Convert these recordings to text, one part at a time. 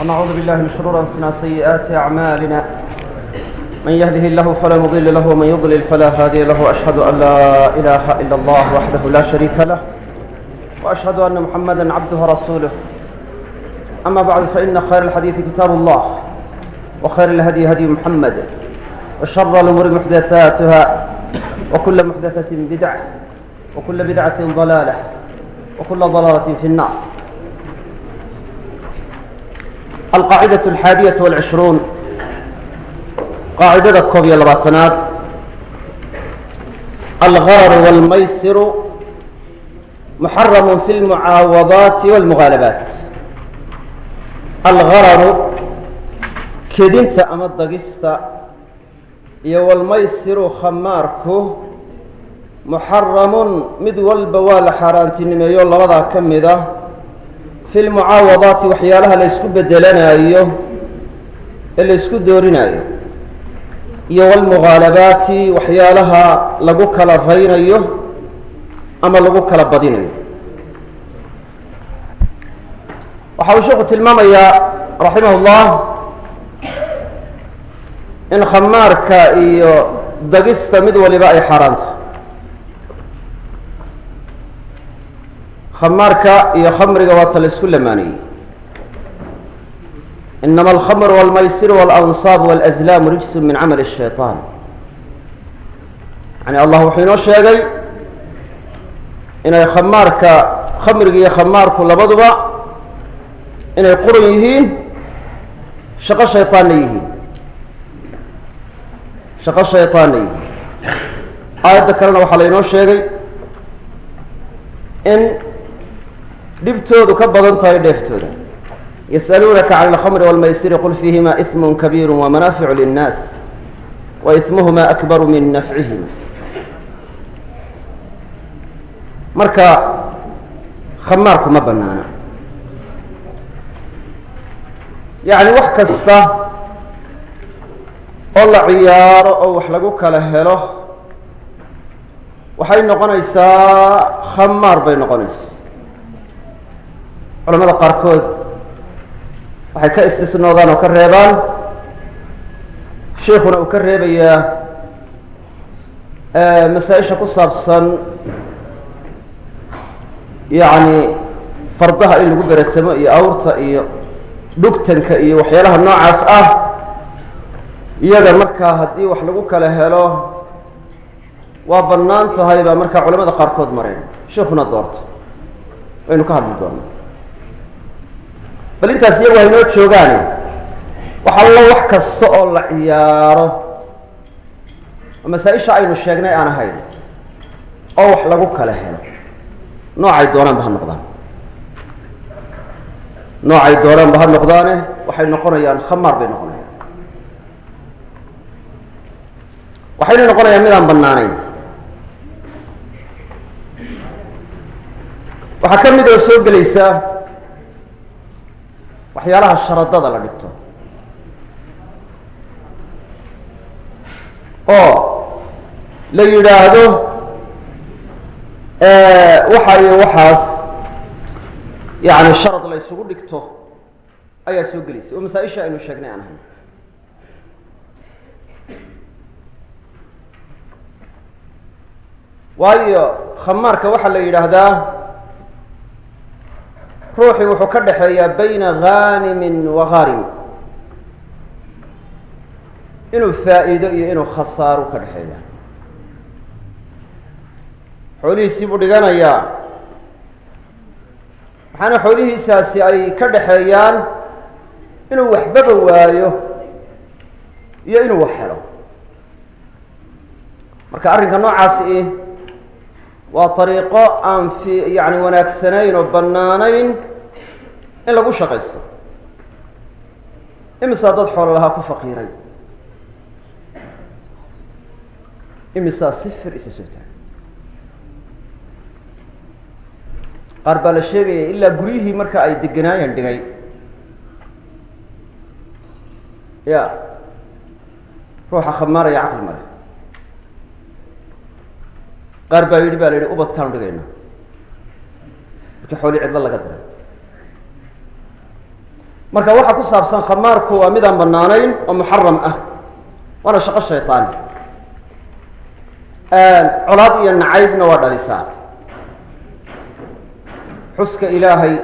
ونعوذ بالله من شرور انفسنا وسيئات اعمالنا من يهده الله فلا مضل له ومن يضلل فلا هادي له اشهد ان لا اله الا الله وحده لا شريك له واشهد ان محمدا عبده ورسوله اما بعد فان خير الحديث كتاب الله وخير الهدي هدي محمد وشر الامور محدثاتها وكل محدثه بدعه وكل بدعه ضلاله وكل ضلاله في النار alqaacida alxaadiya walcishruun qaacidada koob iyo labaatanaad algararu walmaysiru muxaramu fi lmucaawadaati wاlmuhaalabaat algararu kedinta ama dagista iyo walmaysiru khamaarku muxaramun mid walba waa la xaaraantinimeeyo labadaa ka mid a fi lmucaawadaati waxyaalaha la ysku bedelanaayo ee la ysku doorinayo iyo walmughaalabaati waxyaalaha lagu kala raynayo ama lagu kala badinayo waxa uu sheekhu tilmaamayaa raximah llah in khamaarka iyo dagista mid waliba ay xaaraan tahay khamaarka iyo khamriga waata la isku lamaanayey inama alkhamr wاlmaysir wاlanصaab wاlأzlaam rijsu min camal الshayطaan yani allah wuxuu inoo sheegay inay khamaarka khamriga iyo khamaarku labaduba inay quran yihiin shaqo shayطaanna yihiin shaqo shayطaanna yihiin aayadda kalena waxaa la inoo sheegay in dhibtoodu ka badan tahay dheeftooda. Yas'aluunaka can alkhamri wاlmaysiri qul fiihima ism kabiiru wamanaaficu linnaas wa ismuhuma akbaru min nafcihima. Marka khamaarku ma banaana yacni wax kasta oo la ciyaaro oo wax lagu kala helo waxay noqonaysaa khamaar bay noqonaysaa culamada qaarkood waxay ka istisnoodaan oo ka reebaan. Sheikuna uu ka reebayaa masaa-isha ku saabsan yacni fardaha in lagu beretamo iyo awrta iyo dhugtanka iyo waxyaalaha noocaas ah. Iyada markaa haddii wax lagu kala helo waa bannaan tahay baa markaa culamada qaarkood mareen. Sheikuna doorta waynu ka hadli doonaa bal intaas iyagu haynoo joogaane wax allo wax kasta oo la ciyaaro. Oo masaa-isha aynu sheegnay aan ahayn oo wax lagu kala helo. Noocay doonaanba ha noqdaan. Noocay doonaanba ha noqdaane? Waxay noqonayaan khamaar bay noqonayaan. Waxayna noqonayaan midaan bannaanayn. Waxaa ka mid oo soo gelaysaa waxyaalaha sharadada la dhigto. Oo la yidhaahdo waxa iyo waxaas yani sharad la ysugu dhigto ayaa soo gelaysa oo masaa-isha aynu sheegnay aan ahayn waayo khamaarka waxaa la yidhaahdaa ruuxii wuxuu ka dhexeeyaa bayna haanimin wa haarim inuu faa'iido iyo inuu khasaaro ka dhexeeya xoolihiisii buu dhiganayaa. Waxaana xoolihiisaasi ay ka dhexeeyaan inuu waxbaba waayo iyo inuu wax helo. Marka arrinka noocaasi waa ariiqo aan fi yani wanaagsanayn oo bannaanayn in lagu shaqaysto. Imisaa dad xoolo lahaa ku faqiiray? Imisaa sifir isa soo taagay qaar baa la sheegaya ilaa guryihii marka ay deganaayeen dhigay. Ya ruuxa khamaaraya caqli male qaar baa yidhi ba la yidhi ubadkaanu dhigayna. Markii xoolii cidlo laga diray marka waxa ku saabsan khamaarku waa midaan banaanayn oo muxaram ah. Waana shaqo shayطaan colaad iyo nacaybna waa dhalisaa. Xuska ilaahay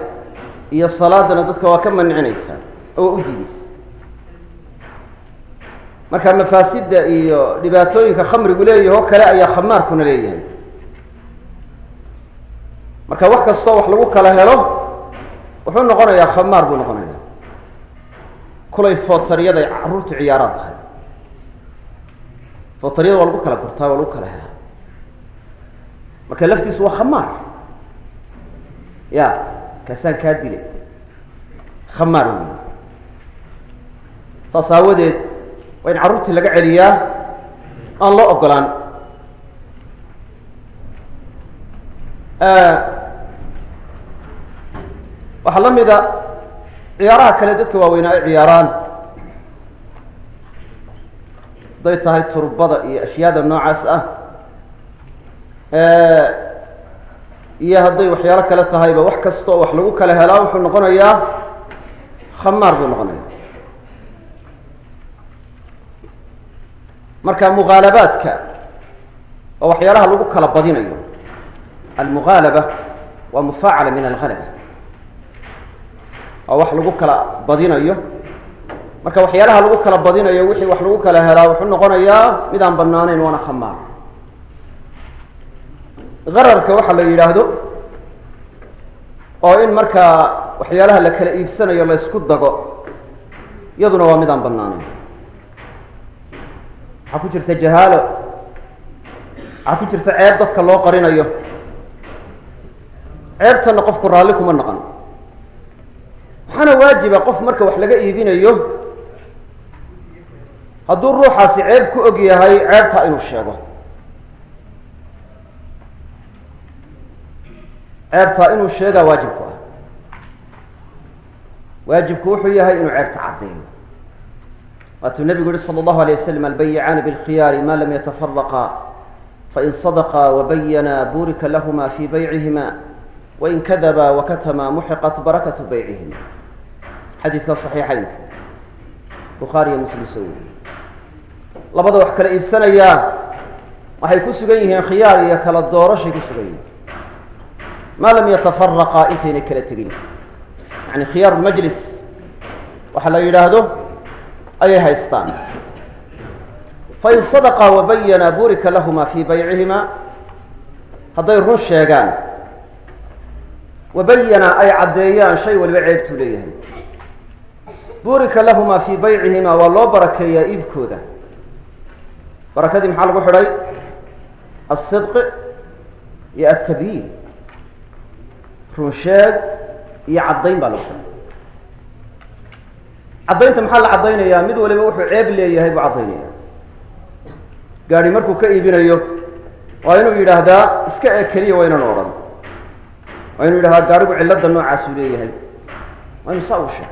iyo salaadana dadka waa ka mancinaysaa oo waa u diidaysa marka mafaasida iyo dhibaatooyinka khamrigu leeyahi oo kale ayaa khamaarkuna leeyahay marka wax kastoo wax lagu kala helo wuxuu noqonayaa khamaar buu noqonaya kulay footaryaday carruurtu ciyaaraan tahay. Footaryada waa lagu kala gurtaa waa lagu kala helaa. Marka laftiisu waa khamaar. Ya kaasaan kaa dilay. Khamaar wey saas aawadeed waa in carruurtii laga celiyaa aan loo ogolaan waxaa la mida ciyaaraha kale dadka waaweynaa ay ciyaaraan. Hadday tahay turbada iyo ashyaada noocaas ah. Iyo hadday waxyaalo kale tahayba wax kasta oo wax lagu kala helaa wuxuu noqonayaa khamaar buu noqonaya marka mugaalabaadka oo waxyaalaha lagu kala badinayo almugaalaba waa mufaacala min algalaba waa wax lagu kala badinayo. Marka waxyaalaha lagu kala badinayo wixii wax lagu kala helaa wuxuu noqonayaa mid aan banaanayn waana khamaar gararka waxa la yidhaahdo oo in markaa waxyaalaha la kala iibsanayo la ysku dago iyaduna waa mid aan banaanayn waxaa ku jirta jahaalo waxaa ku jirta ceeb dadka loo qarinayo. Ceebtana qofku raalli kuma naqan waxaana waajiba qof marka wax laga iibinayo hadduu ruuxaasi ceeb ku og yahay ceebtaa inuu sheego ceebtaa inuu sheegaa waajibku ah waajibku wuxuu yahay inuu ceebta caddeeyo waatuu nebigu yihi salى اllahu alيه waslam albayicaani bاlkhiyaari ma lam yatafaraqa fain sadqa wabayana burika lahma fi baycihima wain kadaba wakatama muxiqat barakatu baycihima xadiidka صaxiixaynka bukhaariyo muslim soo labada wax kala iibsanayaa waxay ku sugan yihiin khiyaar iyo kala doorashay ku sugan yihiin. Ma lam yatafaraqa intayna kala tegin. Yani khiyaar majlis waxa la yidhaahdo ayay haystaan. Fain sadaqa wabayana burika lahuma fi baycihima hadday run sheegaan wabayana ay caddeeyaan shay waliba ceebtuu leeyahay burika lahuma fii baycihima waa loo barakeeyaa iibkooda. Barakadii maxaa lagu xidhay? Asidqi iyo altabyiin runsheeg iyo caddayn baa lagu xidhay. Caddaynta maxaa la caddaynayaa? Mid waliba wuxuu ceeb leeyahay buu caddaynaya gaadhi markuu ka iibinayo waa inuu yidhaahdaa iska eeg keliya waa ynan odhan. Waa inuu yidhahdaa gaadhigu cillada noocaasu leeyahay. Waa inu saa u sheeg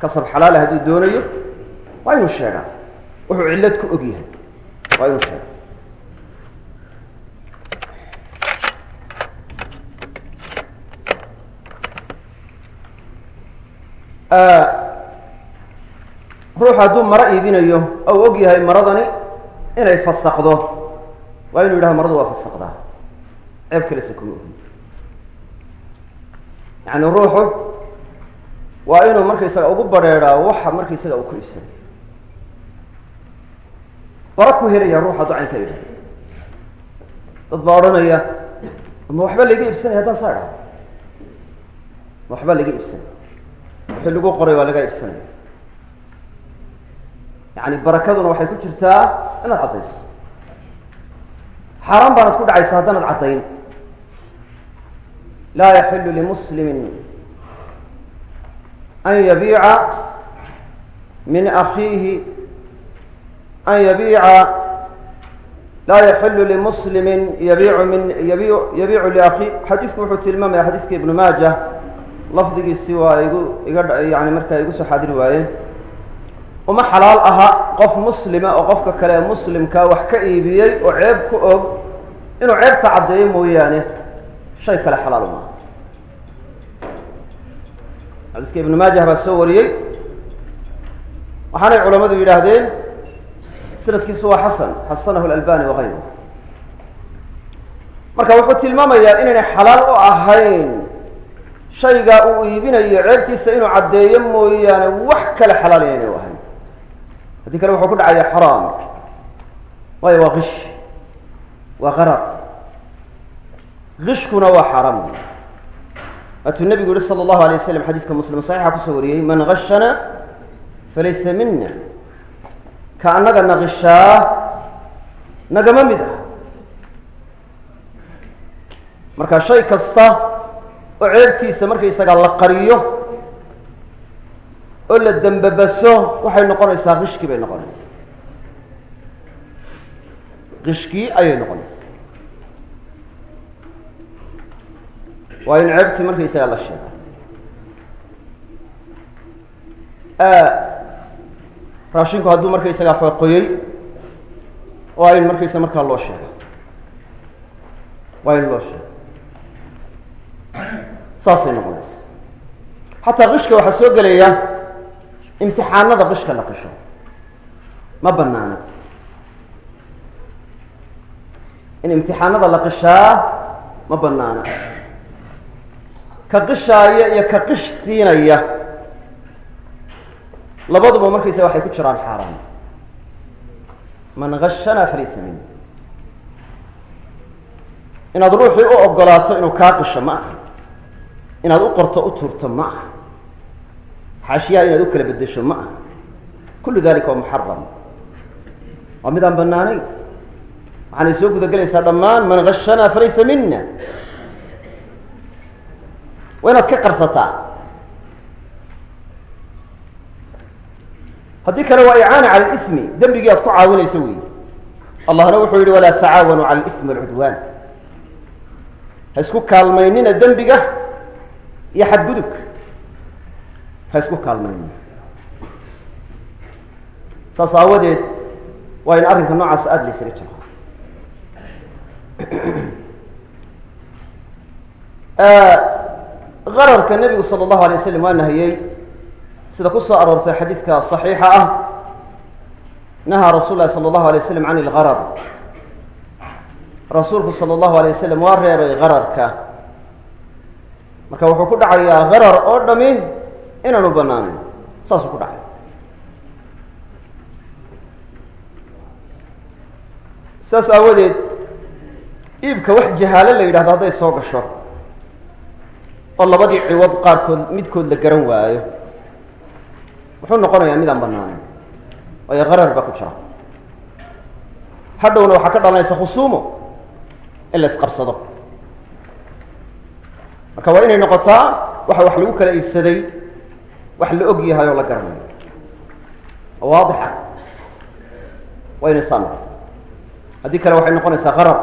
kasab xalaala hadduu doonayo waa inuu sheegaa. Wuxuu cillad ku og yahay. Waa inuu sheega ruuxu hadduu maro iibinayo ou og yahay maradani inay fasakdo waa inuu yidhahdo maradu waa fasakdaa ceeb kalese kuma ogi yani ruuxu waa inuu markaysaga ugu bareeraa waxa markaysaga uu ku iibsanay bara ku helaya ruux hadduu cayn ka idhaha dad baa odhanaya ma waxba laga iibsanaya haddaan saa idhaho ma waxba laga iibsanaya wixii lagu qoray waa laga iibsanaya yani barakaduna waxay ku jirtaa inaad caddayso xaaraan baanad ku dhacaysa haddaanad caddayn. Laa yaxilu limuslimin an yabiica min akiihi an yabiica laa yaxilu limuslimin yabiicu min yabi yabiicu liakii xadiisku wuxuu tilmaamaya xadiiska ibnu maaja lafdigiisi waa igu iga yani markaa igu soo xaadiri waayeen uma xalaal aha qof muslima oo qofka kale muslimkaa wax ka iibiyey oo ceeb ku og inuu ceebta caddeeyo mooyaane shay kale xalaal maaha xadiiska ibnu maajah baa soo wariyey. Waxaanay culamadu yidhaahdeen sanadkiisu waa xasan xasanahu alalbani wakayru marka wuxuu tilmaamayaa inaynay xalaal u ahayn shaygaa uu iibinayo ceebtiisa inuu caddeeyo mooyaane wax kale xalaal inaynay u ahayn. Haddii kale wuxuu ku dhacaya xaraam. Waayo waa kish waa qarar kishkuna waa xaaraam waatuu nabigu yihi sala allahu alay waslam xadiiska muslim saxiixa ku soo wariyey man gashana falaysa mina ka annaga naqishaa nagama mid ah. Marka shay kasta oo ceebtiisa markaysagaa la qariyo oo la dembabaso waxay noqonaysaa kishkii bay noqonaysaa. Kishkii ayay noqonaysaa waa in ceebtii markaysagaa la sheega raashinku hadduu markaysagaa xooqoyey waa in markaysa markaa loo sheega waa in loo sheega saasay noqonaysa xataa qishka waxaa soo gelaya imtixaanada qishka la qisho. Ma banaana in imtixaanada la qishaa ma banaana ka qishaaya iyo ka qish siinaya. Labaduba markaysa waxay ku jiraan xaaraan. Man gashana falaysa min inaad ruuxii u ogolaato inuu kaa qisho ma aha. Inaad u qorto u turto ma aha. Xaashiyaha inaad u kala bedesho ma aha. Kullu dalika waa muxaram waa mid aan banaanayn waxaanay soo guda gelaysaa dhammaan man gashana falaysa mina waa inaad ka qarsataa. Haddii kale waa icaana cala lismi dembigii aad ku caawinayso weyi allahna wuxuu yihi walaa tacaawanuu cala lismi walcudwaan. Ha isku kaalmaynina dembiga iyo xadgudubka ha isku kaalmaynina. Saas aawadeed waa in arrinka noocaas aada laysaga jiro qararka nebigu sala allahu alay wasalam waa nahiyey sida ku soo aroortay xadiidka saxiixa ah nahaa rasuul lahi sala allahu alay waslam can ilqarar rasuulku sala allahu alay wasalam waa reebay qararka marka wuxuu ku dhacayaa qarar oo dhami inaanu banaanin saasuu ku dhacay. Saas aawadeed iibka wax jahaalo la yidhahdo hadday soo gasho oo labadii ciwad qaarkood midkood la garan waayo. Wuxuu noqonayaa midaan banaanayn waayo qarar ku jira. Hadhowna waxaa ka dhalanaysa khusuumo in la isqabsado. Marka waa inay noqotaa waxa wax lagu kala iibsaday wax la og yahay oo la garanayo. Oo waadixa waa inay saa noqoto haddii kale waxay noqonaysaa qarar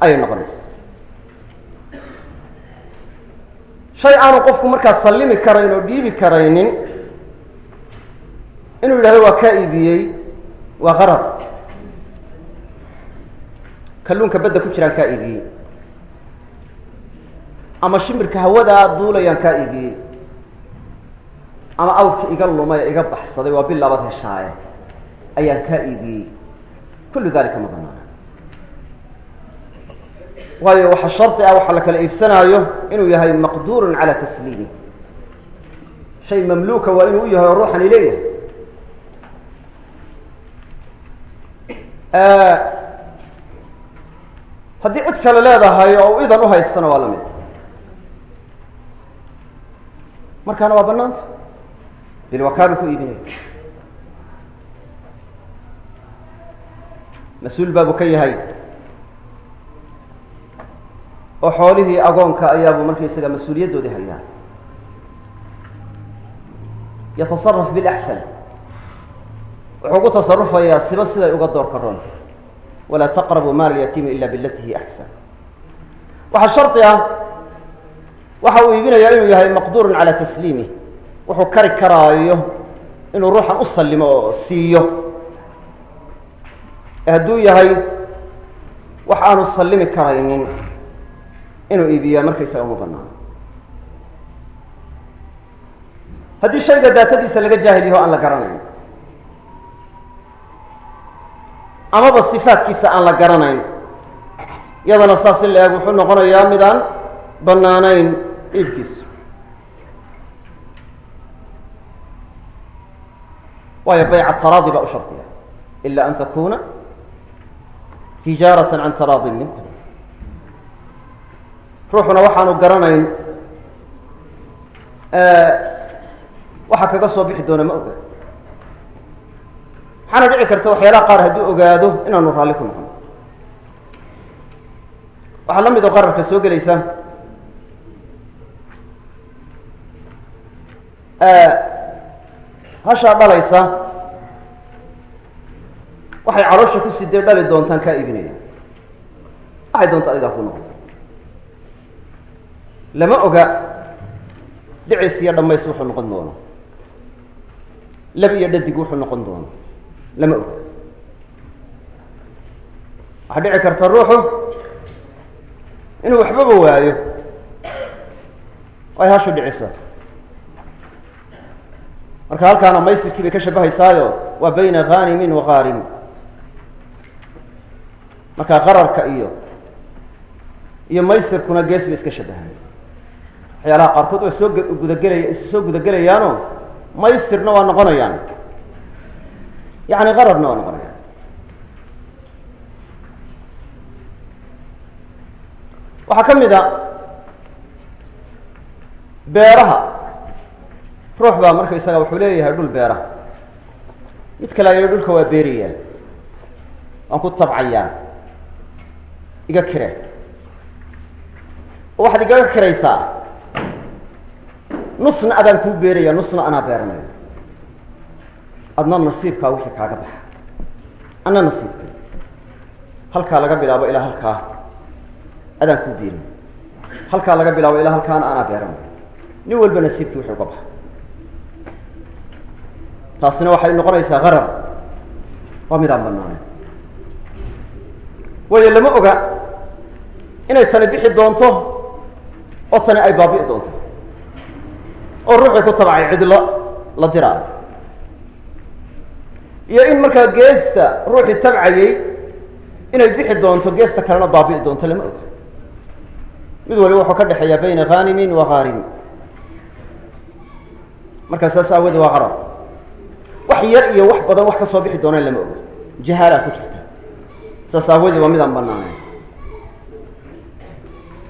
ayay noqonaysaa shay aanu qofku markaa sallimi karayn oo dhiibi karaynin inuu yidhahdo waa kaa iibiyey waa qarar kalluunka badda ku jiraan kaa iibiyey. Ama shimbirka hawadaa duulayaan kaa iibiyey. Ama awrka iga lumay iga baxsaday waa bilaabad heshaaye ayaan kaa iibiyey. Kullu dalika ma banaana waayo waxa shardi ah waxaa la kala iibsanaayo inuu yahay maqduurun cala tasliimi. Shay mamluuka waa inuu u yahay oo ruuxani leeyahay. Haddii cid kale leedahay oo u idan uhaystana waa la mid markaana waa banaanta bilwakaalu ku iibinaya mas'uul baabu ka yahay oo xoolihii agoonka ayaabuu markaysaga mas'uuliyaddoodii hayaa yatasaraf bilaxsan wuxuu ku tasarufayaa siba siday uga door karoon walaa taqrabu maal alyatiimi ila bilati hi axsan waxaa shardi ah waxa uu iibinayaa inuu yahay maqduurun cala tasliimih wuxuu kari karaayo inuu ruuxan u sallimo oo siiyo. Hadduu yahay wax aanu sallimi karaynin inuu iibiyaa markaysaga uma banaano haddii shayga daatadiisa laga jaahil aan la garanayn amaba sifaatkiisa aan la garanayn iyadana saas in la eeg wuxuu noqonayaa mid aan bannaanayn iibkiisa waayo bayca taraadi baa u shardiya ila an takuna tijaarata can taraadin minkum ruuxuna waxaanu garanayn waxa kaga soo bixi doona ma oga waxaana dhici karta waxyaalaha qaar hadduu ogaado inaanu raalli ku noqon. Waxaa la mid oo qararka soo gelaysa hashaa dhalaysa waxay caloosha ku sidee dhali doontaan kaa iibinaya. Waxay doonta adigaa ku noqota lama oga dhicis iyo dhammays wuxuu noqon doono. Lab iyo dhadig wuxuu noqon doono. Lama oga. Waxaa dhici karta ruuxu inuu waxbaba waayo ay hashu dhicisa. Marka halkaana maysirkii bay ka shabahaysaayo waa bayna khanimin wa khaarim marka qararka iyo iyo maysirkuna gees bay iska shabahaan waxyaalaha qaarkood waa soo gudagelaya is soo gudagelayaano maysirna waa noqonayaan. Yani qararna waa noqonayaan. Waxaa ka mid a beeraha. Ruux baa marka isaga wuxuu leeyahay dhul beera. Mid kale ayaa dhulka waa beerayaa waan ku tabcayaa. Iga kire. Oo waxaad igaga kiraysaa nusna adaan kuu beeraya nusna anaa beeranaya adna nasiibkaa wixii kaaga baxa. Anna nasiibka halkaa laga bilaabo ilaa halkaa adaan kuu beeray halkaa laga bilaabo ilaa halkaana anaa beeranaya nin walba nasiibkii wixii uga baxa taasina waxay noqonaysaa qarar waa midaan banaanayn waayo lama oga inay tani bixi doonto oo tani ay baabi'i doonto oo ruuxii ku tabacay cid la diraayo iyo in markaa geesta ruuxii tabcayey inay bixi doonto geesta kalena baabi'i doonto lama oga. Mid waliba wuxuu ka dhexeeyaa bayna khanimin wa khaarim markaa saas aawade waa qarar wax yar iyo wax badan wax ka soo bixi doonaan lama oga. Jahaalaa ku jirta. Saas aawadee waa midaan banaanayn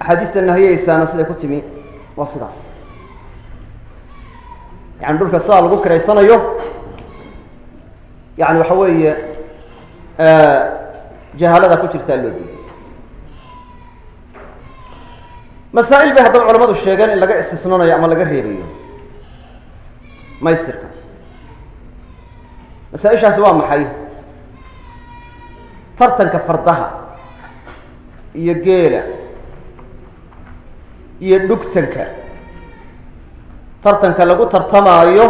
axaadiista nahiyeysaana siday ku timi waa sidaas yani dhulka sidaa lagu kiraysanayo yani waxa weeye jahaalada ku jirtaa loo diiday. Masaa'il bay haddaba culamadu sheegeen in laga istisnanayo ama laga reebayo. Maysirka. Masaa-ishaasi waa maxay? Tartanka fardaha iyo geela iyo dhugtanka tartanka lagu tartamaayo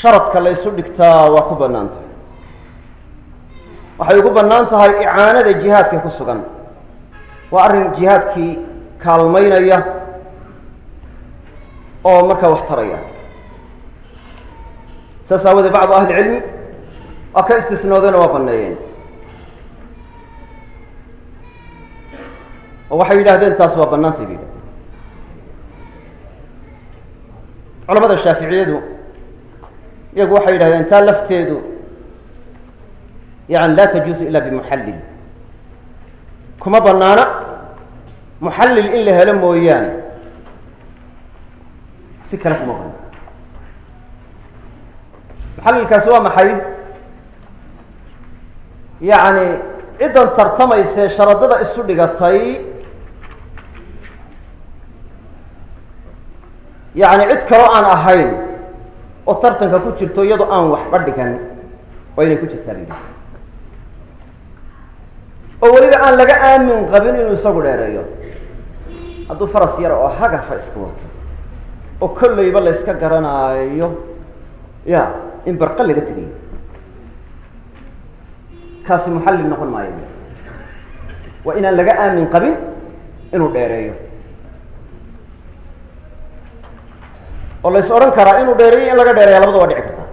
sharadka la ysu dhigtaa waa ku bannaan tahay. Waxay ugu bannaan tahay icaanada jihaadka ku sugan. Waa arrin jihaadkii kaalmaynaya oo markaa wax taraya. Saas aawadee bacdu ahli cilmi waa ka istisnoodeenoo waa baneeyeen oo waxay yidhahdeen taas waa bannaantay bay yidhahdeen culamada shaaficiyadu iyagu waxay yidhahdeen taa lafteedu yani laa tajuusu ila bimuxallil. Kuma banaana muxallil in la helo mooyaane si kale kuma banaan muxallilkaasi waa maxay? Yacni ciddan tartamaysee sharadada isu dhigatay yacni cid kaloo aan ahayn oo tartanka ku jirto iyadoo aan waxba dhigan waa inay ku jirtaa bayidhi oo weliba aan laga aamin qabin inuu isagu dheereeyo. Hadduu faras yar oo hagafa iska wato oo kollayba la yska garanaayo ya in barqa laga tegayo kaasi muxallil noqon maayo. Waa inaan laga aamin qabin inuu dheereeyo oo la ys odhan karaa inuu dheereeyo in laga dheereeya labada waa dhici karta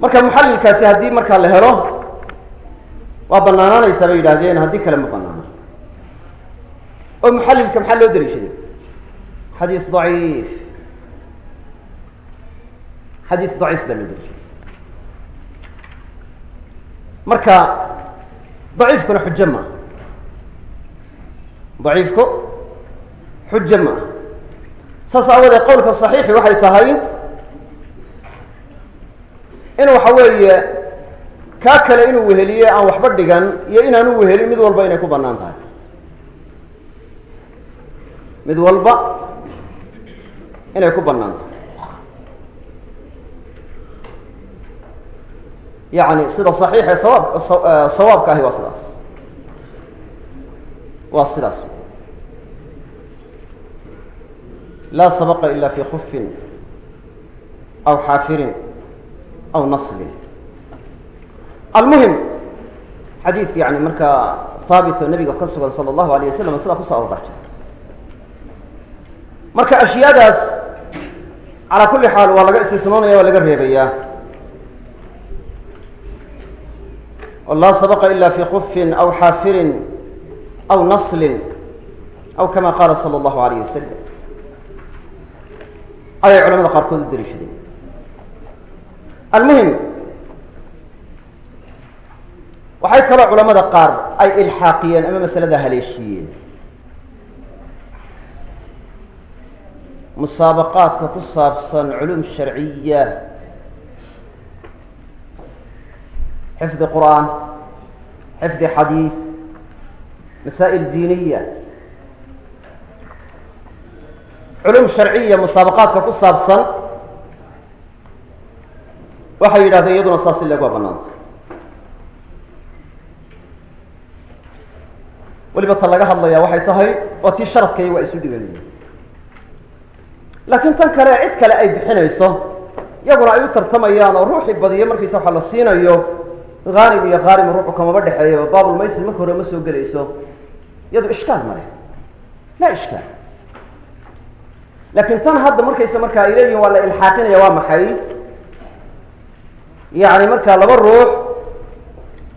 marka muxallilkaasi haddii markaa la helo waa banaanaanaysaa bay yidhaahdeen haddii kale ma banaano oo muxallilka maxaa loo daliishaday xadiis daciif. Xadiis daciif baa loo daliishaday marka daciifkuna xujo maaha daciifku xujo maaha saas aawadeed qowlka saxiixi waxay tahay in waxa weeye kaa kale inuu weheliye aan waxba dhigan iyo inaanu wehelin mid walba inay ku bannaan tahay. Mid walba inay ku bannaan tahay yani sida saxiixe sawaab sawaabka ahi waa sidaas. Waa sidaas. Laa sabaqa ila fi kufin aw xaafirin aw naslin almuhim xadiis yani markaa haabito nabiga ka sugan sala allahu alayh wasalam sidaa ku soo aroortay marka ashyaadaas calaa kulli xaal waa laga istisnoonaya waa laga reebayaa oo laa sabaqa ila fi kufin aw xaafirin aw naslin aw kama qaala sala allahu alayh wasalam ayay culamada qaarkood u daliishadeen almuhim waxay kaloo culamada qaar ay ilxaaqiyeen ama masalada haleeshiyeen musaabaqaadka ku saabsan culum sharciya xifdi qur'aan xifdi xadiid masaa'il diiniya culum sharciya musaabaqaadka ku saabsan waxay yidhahdeen iyaduna saas in leegwaa banaanta weliba ta laga hadlaya waxay tahay waa tii sharadkay waa isu dhiganaya laakiin tan kale cid kale ay bixinayso iyaguna ay u tartamayaan oo ruuxii badiyo markiisa waxa la siinayo haanim iyo khaarim ruuxu kamaba dhexeeyo baabulmaysir marka hore ma soo gelayso. Iyadu ishkaal ma leh. Laa ishkaal. Laakiin tan hadda markaysa marka ay leeyihiin waa la ilxaaqinaya waa maxay? Yacni markaa laba ruux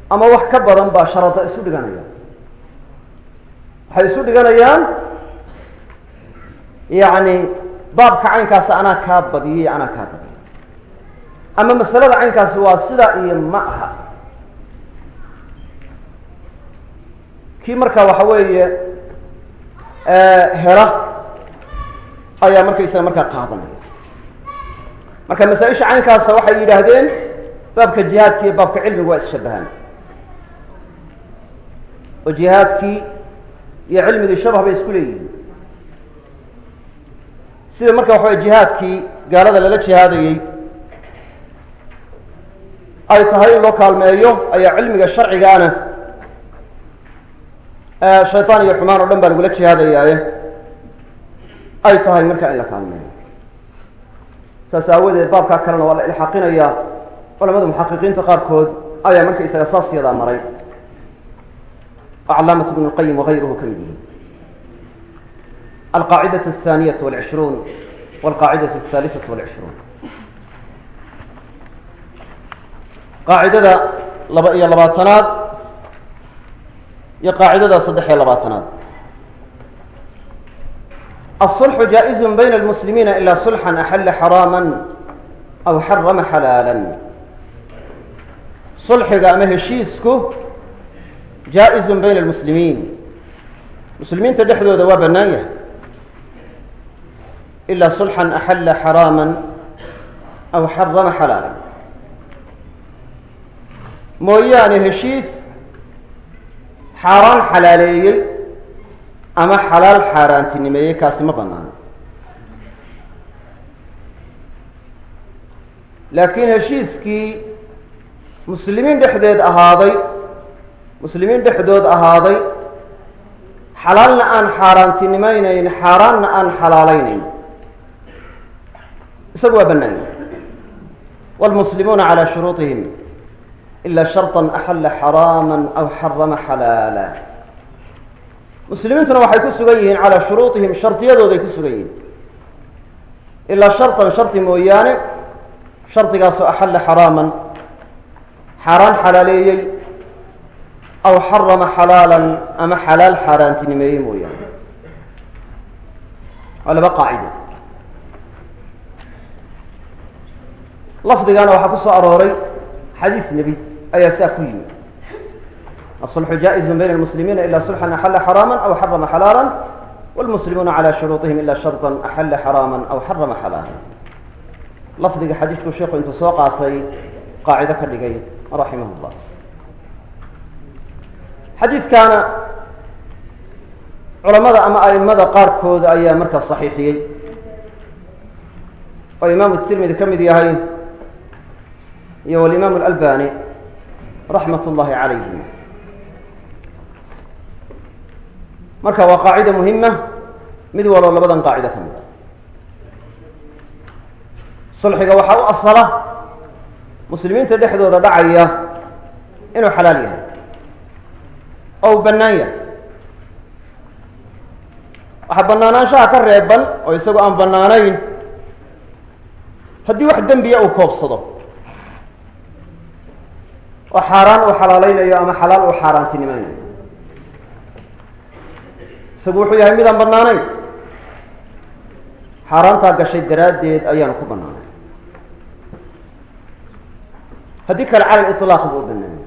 ama wax ka badan baa sharada isu dhiganaya. Waxay isu dhiganayaan yacni baabka caynkaasi anaa kaa badiyay anaa kaa badiyay. Ama masalada caynkaasi waa sida iyo ma aha kii markaa waxa weeye hela ayaa markaysaga markaa qaadanaya. Marka masaa-isha caynkaasa waxay yidhaahdeen baabka jihaadki iyo baabka cilmigu waa isshabahaan oo jihaadkii iyo cilmigii shabah bay isku leeyihiin. Sida marka waxa way jihaadkii gaalada lala jihaadayey ay tahay in loo kaalmeeyo ayaa cilmiga sharcigaana shaytaan iyo xumaan oo dhan baa lagula jihaadayaaye ay tahay marka in la kaalmeeyo saas aawadeed baabkaa kalena waa la ilxaaqinayaa culamada muxaqiqiinta qaarkood ayaa marka isaga saas yadaa maray aclaamat ibn اlqayim wagayruhu ka mid yihin alqaacidaة الثaaniyaة والعishruun wاlqaacidaة الثaaliثaة والعishruun qaacidada laba iyo labaatanaad iyo qaacidada saddex iyo labaatanaad. Asulxu jaa-izun bayna almuslimiina ilaa sulxan axalla xaraaman aw xarama xalaalan. Sulxiga ama heshiisku jaa-izun bayna almuslimiin. Muslimiinta dhexdooda waa bannaan yahay. Ilaa sulxan axalla xaraaman aw xarama xalaalan. Mooyaane heshiis xaaraan xalaaleeyey ama xalaal xaaraantinimeeyey kaasi ma banaano laakiin heshiiskii muslimiin dhexdeed ahaaday muslimiin dhexdood ahaaday xalaalna aan xaaraantinimaynayn xaaraanna aan xalaalaynayn isagu waa bannaan walmuslimuuna calaa shuruuطihim ila sharطa axala xaraama aw xarama xalaala muslimiintuna waxay ku sugan yihiin calaa shuruuطihim shardiyadooday ku sugan yihiin ilaa sharطan shardi mooyaane shardigaasoo axala xaraaman xaaraan xalaaleeyey aw xarama xalaalan ama xalaal xaaraantinimeeyey mooyaane waa laba qaacido lafdigana waxaa ku soo arooray xadiis nebi ayaa saa ku yimid. Aلصلx jaaئiز bayn الmسلimiina ilا صلحa أحla حarاama أو xarama xalaaلا والمسلimuuna عalى shuruuطihim ilا شharطa أحla حarاama أw xarama xalaaلا lafdiga xadiidku shiku intuu soo qaatay qaacido ka dhigay raximah الlah xadiidkaana culamada ama aimada qaarkood ayaa markaa صaxiixiyey oo imaamu tirmidi ka mid yahay iyo wاlimaam اlأlbani raxmat اllahi calayhim marka waa qaacida muhima mid waloo labadan qaacido ka mid a sulxiga waxaa u asala muslimiinta dhexdooda dhacaya inuu xalaal yahay oo yahay. Waxaa bannaanaanshaha ka reeban oo isagoo aan bannaanayn haddii wax dembiya uu koobsado oo xaaraan uu xalaalaynayo ama xalaal uu xaaraantinimaynayo isagu wuxuu yahay midaan bannaanayn xaaraantaa gashay daraaddeed ayaanu ku bannaanay. Haddii kale cala liطlaaq buu u bannaanyay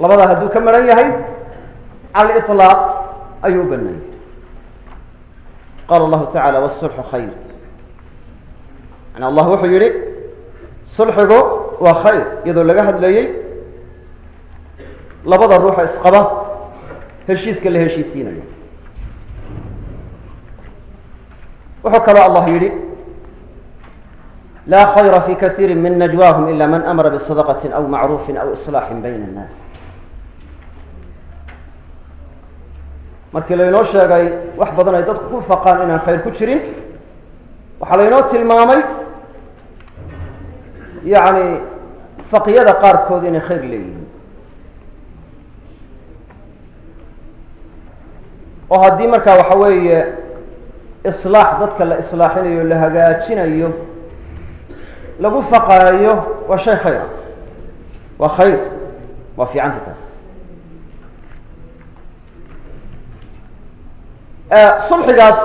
labadaa hadduu ka maran yahay cala liطlaaq ayuu u bannaanyay qaala allahu tacala wasulxu khayr. Yani allah wuxuu yihi sulxigu waa khayr iyadoo laga hadlayey labada ruuxa isqaba heshiiska la heshiisiinayo. Wuxuu kaloo allah yihi laa khayra fi kaiiri min najwaahum ila man amara bisadaqati aw macruufi aw islaaxin bayna annaas. Markii laynoo sheegay wax badan ay dadku ku faqaan inaan khayr ku jirin waxaa laynoo tilmaamay yani faqyada qaarkood inay khayr leeyihiin oo haddii markaa waxa weeye islaax dadka la islaaxinayo la hagaajinayo lagu faqaayo waa shay khayr ah. Waa khayr waa fiicanta taas. Sulxigaas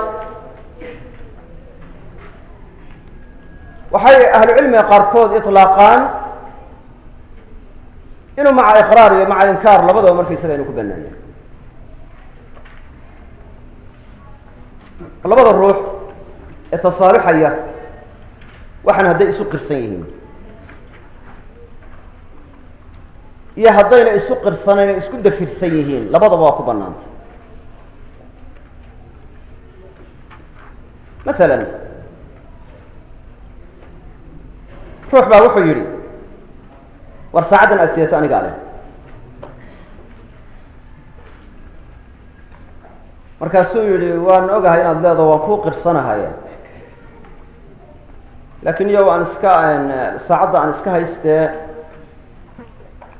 waxay ahlu cilmiga qaarkood iطlaaqaan inuu maca iqraar iyo maca inkaar labadaba markaysaga inu ku banaanya labada ruux ee tasaalixaya waxaan hadday isu qirsan yihiin. Iyo haddayna isu qirsanayna isku dafirsan yihiin labadaba waa ku banaanta masalan ruux baa wuxuu yidhi war saacaddan aada sidato anigaa leh markaasuu yihi waan ogahay inaad leedaho waan kuu qirsanahay. Laakiin iyago aan iska saacadda aan iska haystee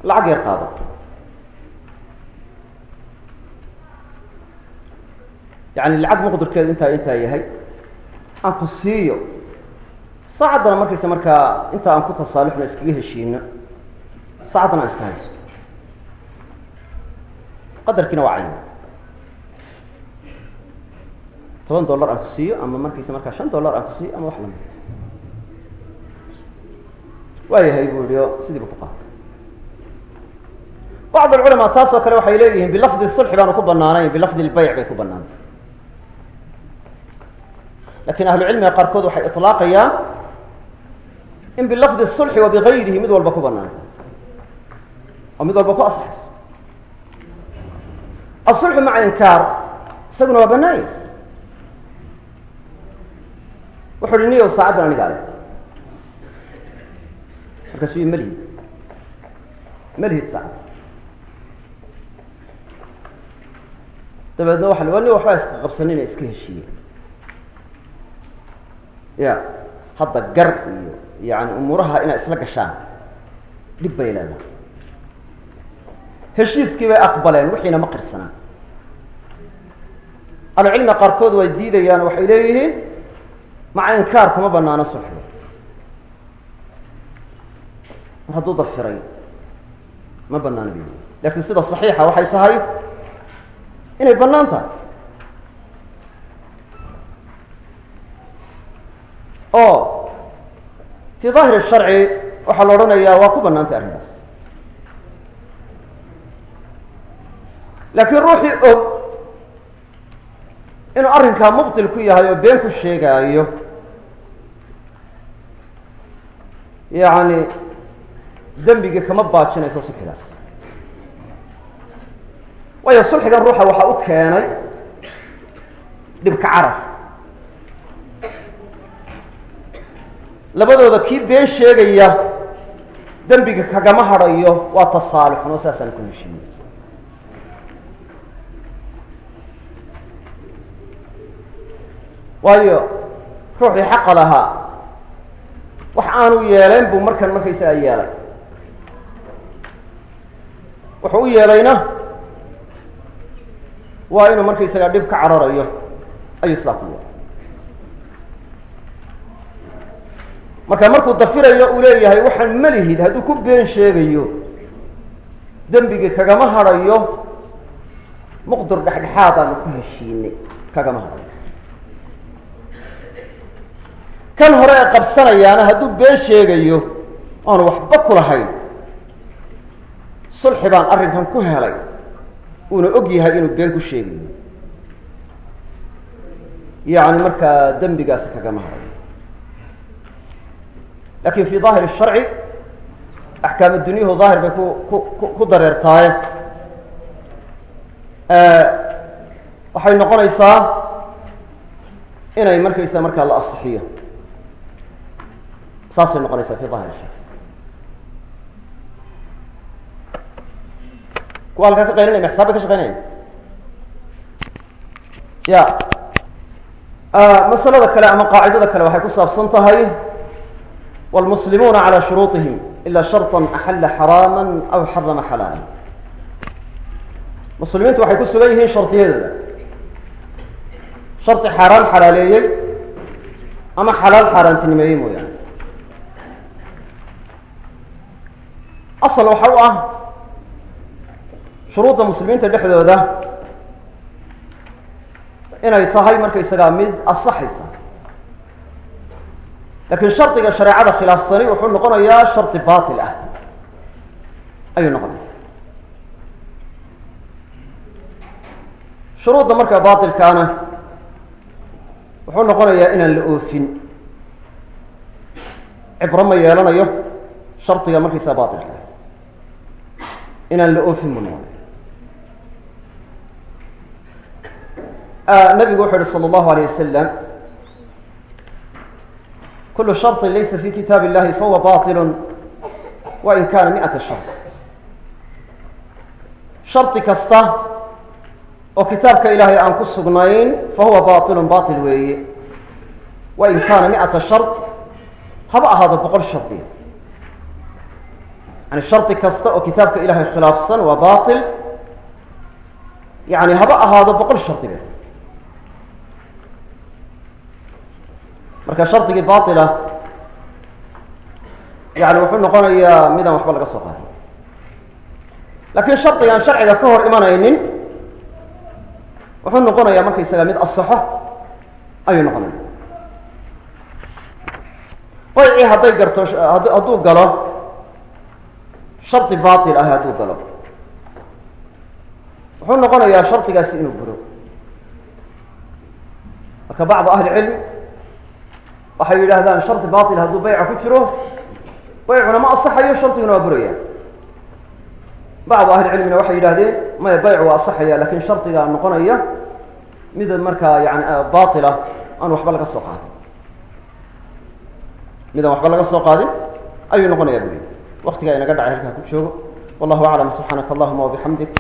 lacag yar qaado. Yani lacag muqdirkeedu intaa intaa yahay. Aan ku siiyo. Saacaddana markaysa markaa inta aan ku tasaalixno iskaga heshiino saacaddana aan iska haysto. Qadarkiina waa cayin toban dollar siiyo ama markaysa markaa shan dollar siiyo ama wax la mid waayahay buu yihi sidiiba ku qaatay. Bacd alculamaa taas oo kale waxay leeyihiin bilafdi sulxi baanu ku banaanayn bilafdi lbayc bay ku banaantay laakiin ahlu cilmiga qaarkood waxay iطlaaqayaan in bilafdi sulxi wa bigayrihi mid walba ku banaantay oo mid walba ku asaxayso. Asulxu maca inkaar isaguna waa banaanya wuxu uhi niyow saacaddan aniga ale markaasuu yi malhid malhid saacad. Dabeedna waa ni waxbaa iska qabsanina iska heshiiye ya hadda gar iyo yani umuuraha inaad isla gashaan dhib bay leedahay. Heshiiskii bay aqbaleen wixiina ma qirsanaa ahlucilmiga qaarkood way diidayaan waxay leeyihiin maca inkaar kuma banaano sulxiga mar hadduu dafiray ma banaano b laakiin sida saxiixa waxay tahay inay bannaan tahay. Oo fii daahir sharci waxaa la odhanayaa waa ku banaantay arrintaas. Laakiin ruuxii og inuu arrinkaa mubtil ku yahay oo been ku sheegaayo. Yacni dembigii kama baajinayso sulxigaas. Waayo sulxigan ruuxa waxaa u keenay dhibka carab. Labadooda kii been sheegaya dembiga kagama hadhayo waa tasaalixun oo saasaan ku heshiiyey waayo ruuxii xaqa lahaa wax aanu yeelayn buu markan markaysagaa yeelay. Wuxuu u yeelayna waa inuu markaysagaa dhib ka cararayo. Ayuu sidaa ku yeelay. Marka markuu dafirayo uu leeyahay waxaan malihid hadduu ku been sheegayo dembigii kagama hadhayo muqdur dhexdhexaad aanu ku heshiinay kagama hadhayo kan hore ee qabsanayaana hadduu been sheegayo aanu waxba ku lahayn sulxi baan arrinkan ku helay uuna og yahay inuu been ku sheegayo. Yacni markaa dembigaasi kagama hadhayo laakiin fi daahir sharci axkaam dunyuhu daahir bay ku ku ku dareertaaye. Waxay noqonaysaa inay markaysa markaa la asixiyo saasay noqonaysaa fi daahir sharci kuwa halkaa ka qaylinaya maxsaab bay ka shaqeynaya ya masalada kale ama qaacidada kale waxay ku saabsan tahay والمسلمون على شروطهم إلا شرطا أحل حراما أو حرم حلالا مسلimiintu waxay ku sugan yihiin sharطiyadeeda sharطi xaaraan xalaaleeyey ama xalaal xaaraantinimeeyey mooyaane Asal waxa u ah shuruudda muslimiinta dhexdooda inay tahay markaysagaa mid asaxaysa. Lakin shardiga shareecada khilaafsani wuxuu noqonayaa shardi batil ah. Ayuu noqonaya. Shuruudda markaa batilkaana wuxuu noqonayaa inaan la oofin. Cibro ma yeelanayo shardiga markaysaa batilka inaan la oofin buu noqonaya nabigu wuxuu yihi salى اllahu alيyه wasalam kul sharطi laysa fi kitaab اllahi fahuwa baطil wain kana miئata shart shardi kasta oo kitaabka ilaahay aan ku sugnayn fahuwa baطilu baطil weeye wain kana miئata shart haba ahaado boqol shardi yani shardi kasta oo kitaabka ilahay khilaafsan waa baطil yani haba ahaado boqol shardiga marka shardigii baila yani wuxuu noqonayaa midaan waxba laga soo qaadin laakiin shardigaan sharciga ka hor imanaynin wuxuu noqonayaa markaysaga mid asaxo ayuu noqonaya baycii hadday garto hadduu galo shardi bail ah hadduu galo. Wuxuu noqonayaa shardigaasi inuu buro marka bacdu ahli cilm waxay yidhaahdaan shardi bail hadduu bayca ku jiro baycuna ma asaxayo shardiguna waa buraya bacdu ahli cilmina waxay yidhahdeen maya baycu waa asaxaya laakiin shardiga noqonaya mid markaa yani baila aan waxba laga soo qaadin. Mid aan waxba laga soo qaadin ayuu noqonaya buri waktigaa inaga dhacay halkaa ku joogo. Wallahu aclam subxaanaka allahuma wabixamdik